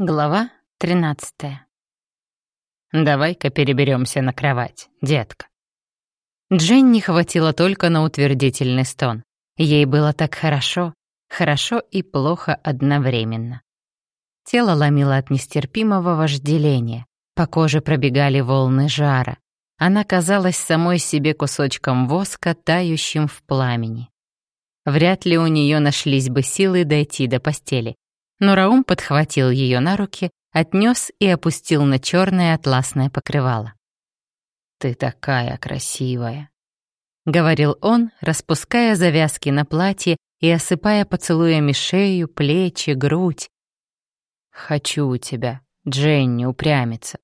Глава 13. «Давай-ка переберемся на кровать, детка». Дженни хватило только на утвердительный стон. Ей было так хорошо, хорошо и плохо одновременно. Тело ломило от нестерпимого вожделения, по коже пробегали волны жара. Она казалась самой себе кусочком воска, тающим в пламени. Вряд ли у нее нашлись бы силы дойти до постели, но Раум подхватил ее на руки, отнес и опустил на черное атласное покрывало. «Ты такая красивая», — говорил он, распуская завязки на платье и осыпая поцелуями шею, плечи, грудь. «Хочу тебя, Дженни, упрямиться».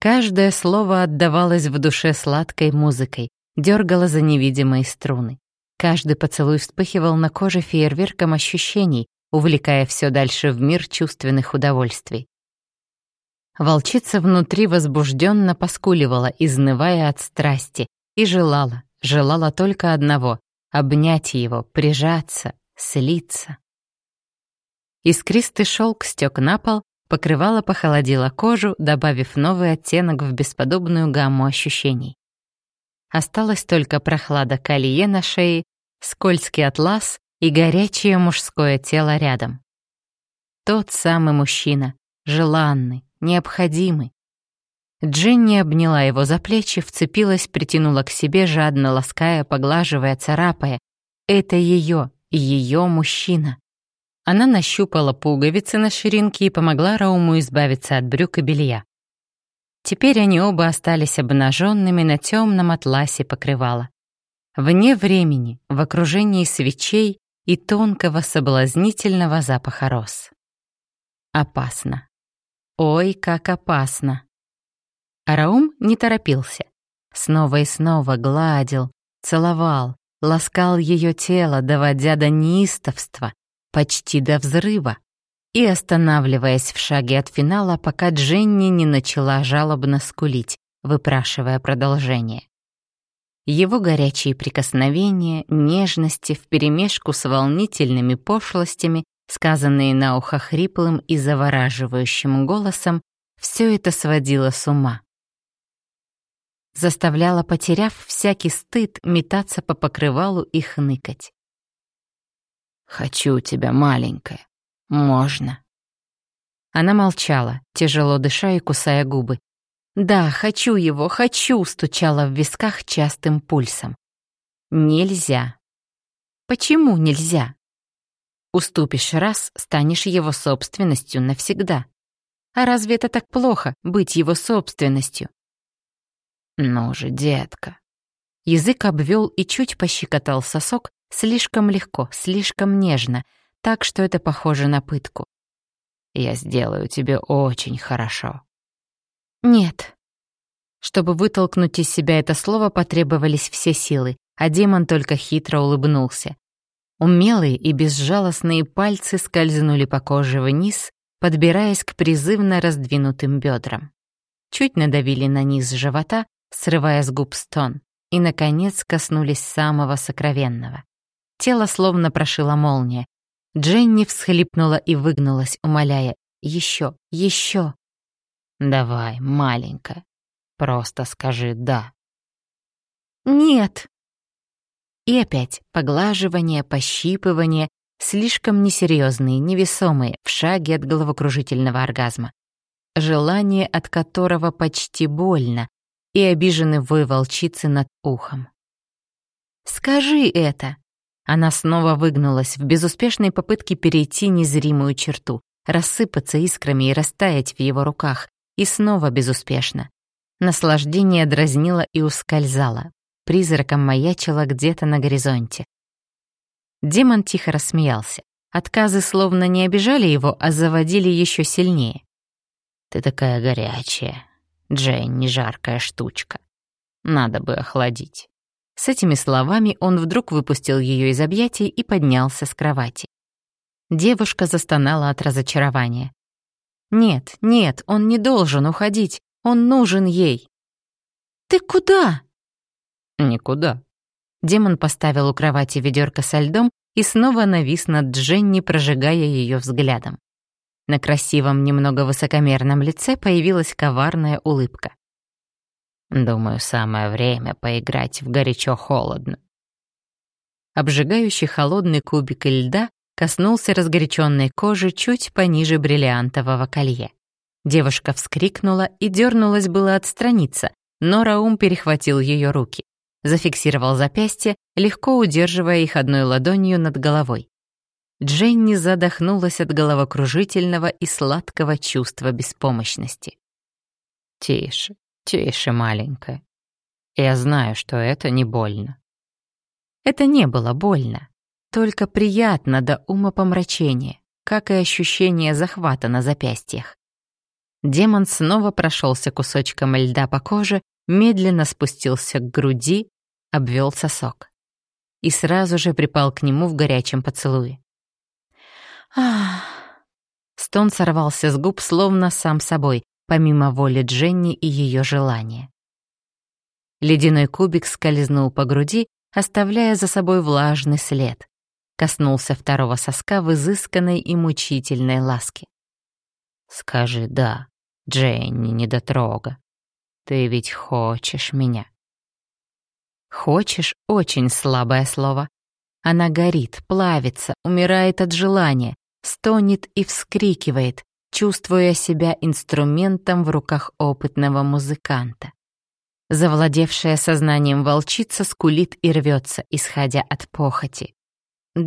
Каждое слово отдавалось в душе сладкой музыкой, дергало за невидимые струны. Каждый поцелуй вспыхивал на коже фейерверком ощущений, увлекая все дальше в мир чувственных удовольствий. Волчица внутри возбужденно поскуливала, изнывая от страсти, и желала, желала только одного — обнять его, прижаться, слиться. Искристый шелк стек на пол, покрывало похолодило кожу, добавив новый оттенок в бесподобную гамму ощущений. Осталась только прохлада колье на шее, скользкий атлас и горячее мужское тело рядом. Тот самый мужчина, желанный, необходимый. Дженни обняла его за плечи, вцепилась, притянула к себе, жадно лаская, поглаживая, царапая. Это ее, ее мужчина. Она нащупала пуговицы на ширинке и помогла Рауму избавиться от брюк и белья. Теперь они оба остались обнаженными на темном атласе покрывала. Вне времени, в окружении свечей, и тонкого соблазнительного запаха роз. Опасно. Ой, как опасно. Араум не торопился. Снова и снова гладил, целовал, ласкал ее тело, доводя до неистовства, почти до взрыва, и останавливаясь в шаге от финала, пока Дженни не начала жалобно скулить, выпрашивая продолжение. Его горячие прикосновения, нежности вперемешку с волнительными пошлостями, сказанные на ухо хриплым и завораживающим голосом, все это сводило с ума. Заставляло, потеряв всякий стыд, метаться по покрывалу и хныкать. «Хочу тебя, маленькая. Можно?» Она молчала, тяжело дыша и кусая губы, «Да, хочу его, хочу!» — стучала в висках частым пульсом. «Нельзя». «Почему нельзя?» «Уступишь раз, станешь его собственностью навсегда. А разве это так плохо, быть его собственностью?» «Ну же, детка!» Язык обвел и чуть пощекотал сосок слишком легко, слишком нежно, так что это похоже на пытку. «Я сделаю тебе очень хорошо». «Нет». Чтобы вытолкнуть из себя это слово, потребовались все силы, а демон только хитро улыбнулся. Умелые и безжалостные пальцы скользнули по коже вниз, подбираясь к призывно раздвинутым бедрам. Чуть надавили на низ живота, срывая с губ стон, и, наконец, коснулись самого сокровенного. Тело словно прошила молния. Дженни всхлипнула и выгнулась, умоляя «Еще, еще!» Давай, маленькая, просто скажи «да». Нет. И опять поглаживание, пощипывание, слишком несерьезные, невесомые, в шаге от головокружительного оргазма. Желание, от которого почти больно, и обиженный вой волчицы над ухом. «Скажи это!» Она снова выгнулась в безуспешной попытке перейти незримую черту, рассыпаться искрами и растаять в его руках, и снова безуспешно. Наслаждение дразнило и ускользало. Призраком маячило где-то на горизонте. Демон тихо рассмеялся. Отказы словно не обижали его, а заводили еще сильнее. «Ты такая горячая, Джейн, жаркая штучка. Надо бы охладить». С этими словами он вдруг выпустил ее из объятий и поднялся с кровати. Девушка застонала от разочарования. Нет, нет, он не должен уходить. Он нужен ей. «Ты куда?» «Никуда». Демон поставил у кровати ведерко со льдом и снова навис над Дженни, прожигая ее взглядом. На красивом, немного высокомерном лице появилась коварная улыбка. «Думаю, самое время поиграть в горячо-холодно». Обжигающий холодный кубик льда коснулся разгоряченной кожи чуть пониже бриллиантового колье. Девушка вскрикнула и дернулась было отстраниться, но Раум перехватил ее руки, зафиксировал запястье, легко удерживая их одной ладонью над головой. Дженни задохнулась от головокружительного и сладкого чувства беспомощности. «Тише, тише, маленькая. Я знаю, что это не больно». Это не было больно, только приятно до умопомрачения, как и ощущение захвата на запястьях. Демон снова прошелся кусочком льда по коже, медленно спустился к груди, обвел сосок. И сразу же припал к нему в горячем поцелуе. Ах! Стон сорвался с губ словно сам собой, помимо воли Дженни и ее желания. Ледяной кубик скользнул по груди, оставляя за собой влажный след. Коснулся второго соска в изысканной и мучительной ласке. «Скажи «да», Дженни, недотрога. Ты ведь хочешь меня?» «Хочешь» — очень слабое слово. Она горит, плавится, умирает от желания, стонет и вскрикивает, чувствуя себя инструментом в руках опытного музыканта. Завладевшая сознанием волчица скулит и рвется, исходя от похоти.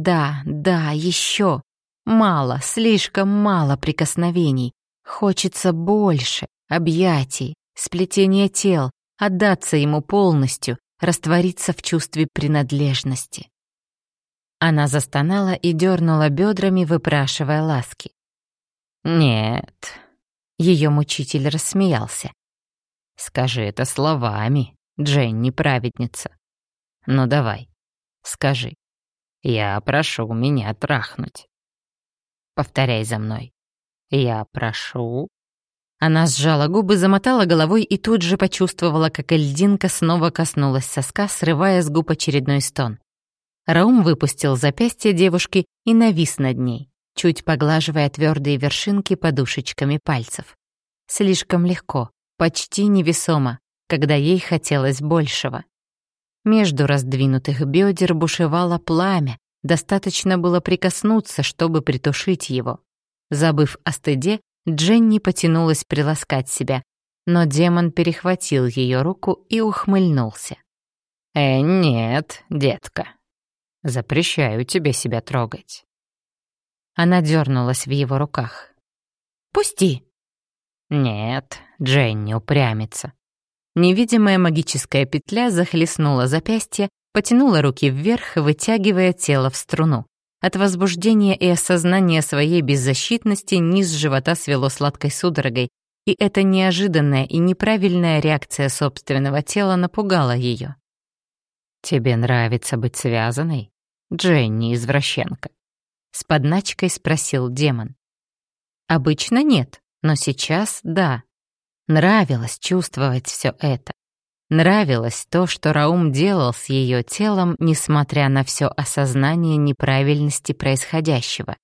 Да, да, еще. Мало, слишком мало прикосновений. Хочется больше, объятий, сплетения тел, отдаться ему полностью, раствориться в чувстве принадлежности. Она застонала и дернула бедрами, выпрашивая ласки. «Нет». Ее мучитель рассмеялся. «Скажи это словами, Дженни праведница. Ну давай, скажи. Я прошу меня трахнуть. Повторяй за мной. Я прошу. Она сжала губы, замотала головой и тут же почувствовала, как льдинка снова коснулась соска, срывая с губ очередной стон. Раум выпустил запястье девушки и навис над ней, чуть поглаживая твердые вершинки подушечками пальцев. Слишком легко, почти невесомо, когда ей хотелось большего. Между раздвинутых бедер бушевало пламя, достаточно было прикоснуться, чтобы притушить его. Забыв о стыде, Дженни потянулась приласкать себя, но демон перехватил ее руку и ухмыльнулся. «Э, нет, детка, Запрещаю тебе себя трогать». Она дернулась в его руках. «Пусти!» «Нет, Дженни упрямится». Невидимая магическая петля захлестнула запястье, потянула руки вверх, вытягивая тело в струну. От возбуждения и осознания своей беззащитности низ живота свело сладкой судорогой, и эта неожиданная и неправильная реакция собственного тела напугала ее. «Тебе нравится быть связанной?» Дженни извращенка?» С подначкой спросил демон. Обычно нет, но сейчас да. Нравилось чувствовать все это. Нравилось то, что Раум делал с ее телом, несмотря на все осознание неправильности происходящего.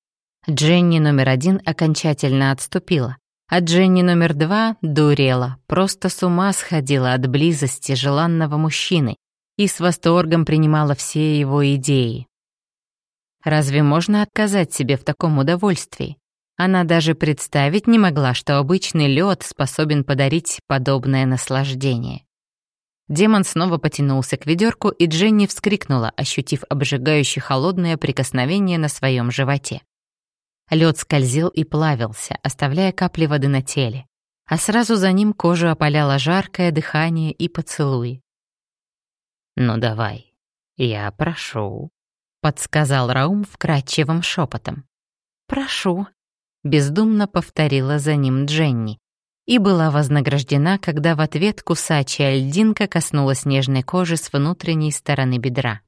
Дженни номер один окончательно отступила, а Дженни номер два дурела, просто с ума сходила от близости желанного мужчины и с восторгом принимала все его идеи. Разве можно отказать себе в таком удовольствии? Она даже представить не могла, что обычный лед способен подарить подобное наслаждение. Демон снова потянулся к ведерку, и Дженни вскрикнула, ощутив обжигающее холодное прикосновение на своем животе. Лед скользил и плавился, оставляя капли воды на теле, а сразу за ним кожу опаляло жаркое дыхание и поцелуи. «Ну давай, я прошу», — подсказал Раум вкрадчивым шепотом. «Прошу», — бездумно повторила за ним Дженни, и была вознаграждена, когда в ответ кусачая льдинка коснулась нежной кожи с внутренней стороны бедра.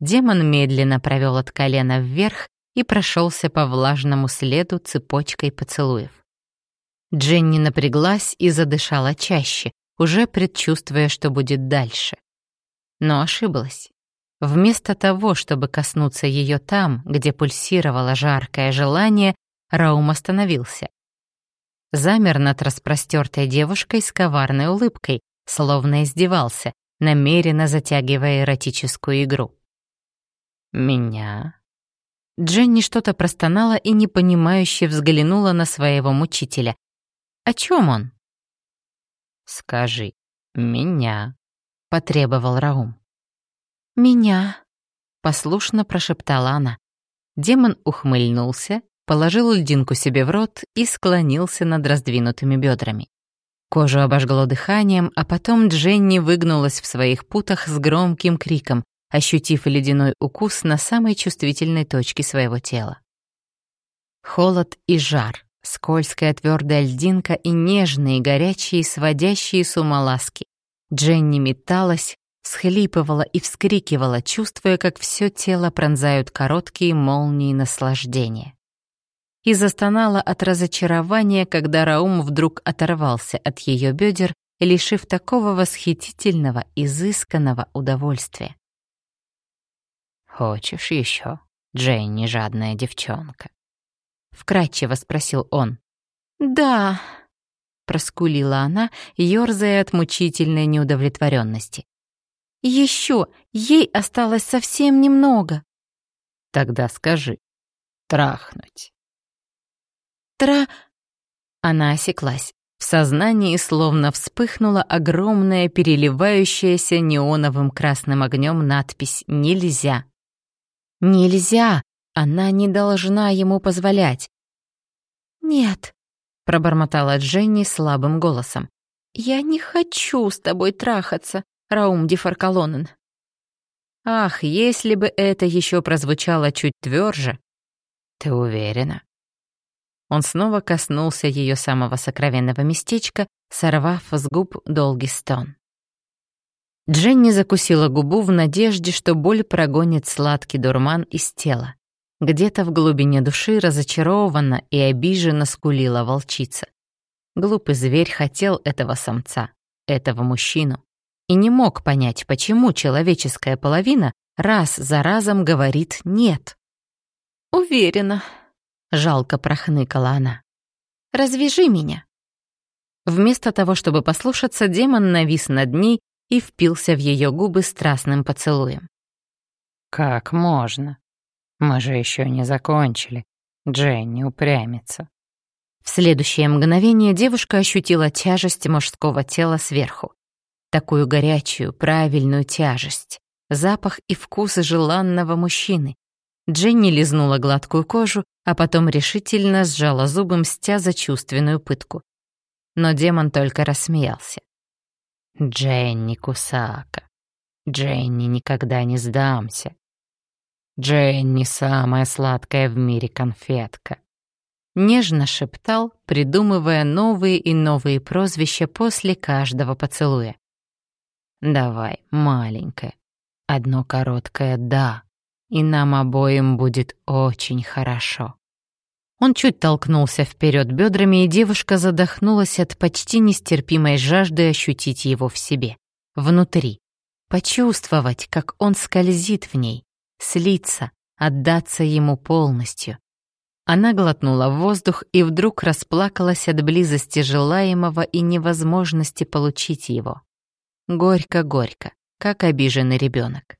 Демон медленно провел от колена вверх и прошелся по влажному следу цепочкой поцелуев. Дженни напряглась и задышала чаще, уже предчувствуя, что будет дальше. Но ошиблась. Вместо того, чтобы коснуться ее там, где пульсировало жаркое желание, Раум остановился. Замер над распростертой девушкой с коварной улыбкой, словно издевался, намеренно затягивая эротическую игру. «Меня?» Дженни что-то простонала и непонимающе взглянула на своего мучителя. «О чем он?» «Скажи, меня?» — потребовал Раум. «Меня?» — послушно прошептала она. Демон ухмыльнулся, положил льдинку себе в рот и склонился над раздвинутыми бедрами. Кожу обожгло дыханием, а потом Дженни выгнулась в своих путах с громким криком, ощутив ледяной укус на самой чувствительной точке своего тела. Холод и жар, скользкая твердая льдинка и нежные, горячие, сводящие с ума ласки. Дженни металась, схлипывала и вскрикивала, чувствуя, как все тело пронзают короткие молнии наслаждения. И застонала от разочарования, когда Раум вдруг оторвался от ее бедер, лишив такого восхитительного, изысканного удовольствия. «Хочешь еще, Дженни, жадная девчонка?» Вкратчиво спросил он. «Да», — проскулила она, ёрзая от мучительной неудовлетворенности. Еще, ей осталось совсем немного. Тогда скажи. Трахнуть. Тра... Она осеклась. В сознании словно вспыхнула огромная, переливающаяся неоновым красным огнем надпись «Нельзя». «Нельзя! Она не должна ему позволять!» «Нет», — пробормотала Дженни слабым голосом. «Я не хочу с тобой трахаться. Раум Дефаркалонен. Ах, если бы это еще прозвучало чуть тверже. Ты уверена? Он снова коснулся ее самого сокровенного местечка, сорвав с губ долгий стон. Дженни закусила губу в надежде, что боль прогонит сладкий дурман из тела. Где-то в глубине души разочарованно и обиженно скулила волчица. Глупый зверь хотел этого самца, этого мужчину и не мог понять, почему человеческая половина раз за разом говорит «нет». «Уверена», — жалко прохныкала она. «Развяжи меня». Вместо того, чтобы послушаться, демон навис над ней и впился в ее губы страстным поцелуем. «Как можно? Мы же еще не закончили. Дженни упрямится». В следующее мгновение девушка ощутила тяжесть мужского тела сверху такую горячую, правильную тяжесть, запах и вкус желанного мужчины. Дженни лизнула гладкую кожу, а потом решительно сжала зубы, мстя за чувственную пытку. Но демон только рассмеялся. «Дженни Кусака, Дженни никогда не сдамся. Дженни самая сладкая в мире конфетка». Нежно шептал, придумывая новые и новые прозвища после каждого поцелуя. Давай, маленькая. Одно короткое «да», и нам обоим будет очень хорошо. Он чуть толкнулся вперед бедрами, и девушка задохнулась от почти нестерпимой жажды ощутить его в себе, внутри, почувствовать, как он скользит в ней, слиться, отдаться ему полностью. Она глотнула воздух и вдруг расплакалась от близости желаемого и невозможности получить его. Горько-горько, как обиженный ребенок.